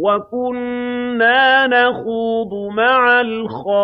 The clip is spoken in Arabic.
وَكُنَّا نَخُوضُ مَعَ الْخَائِضِينَ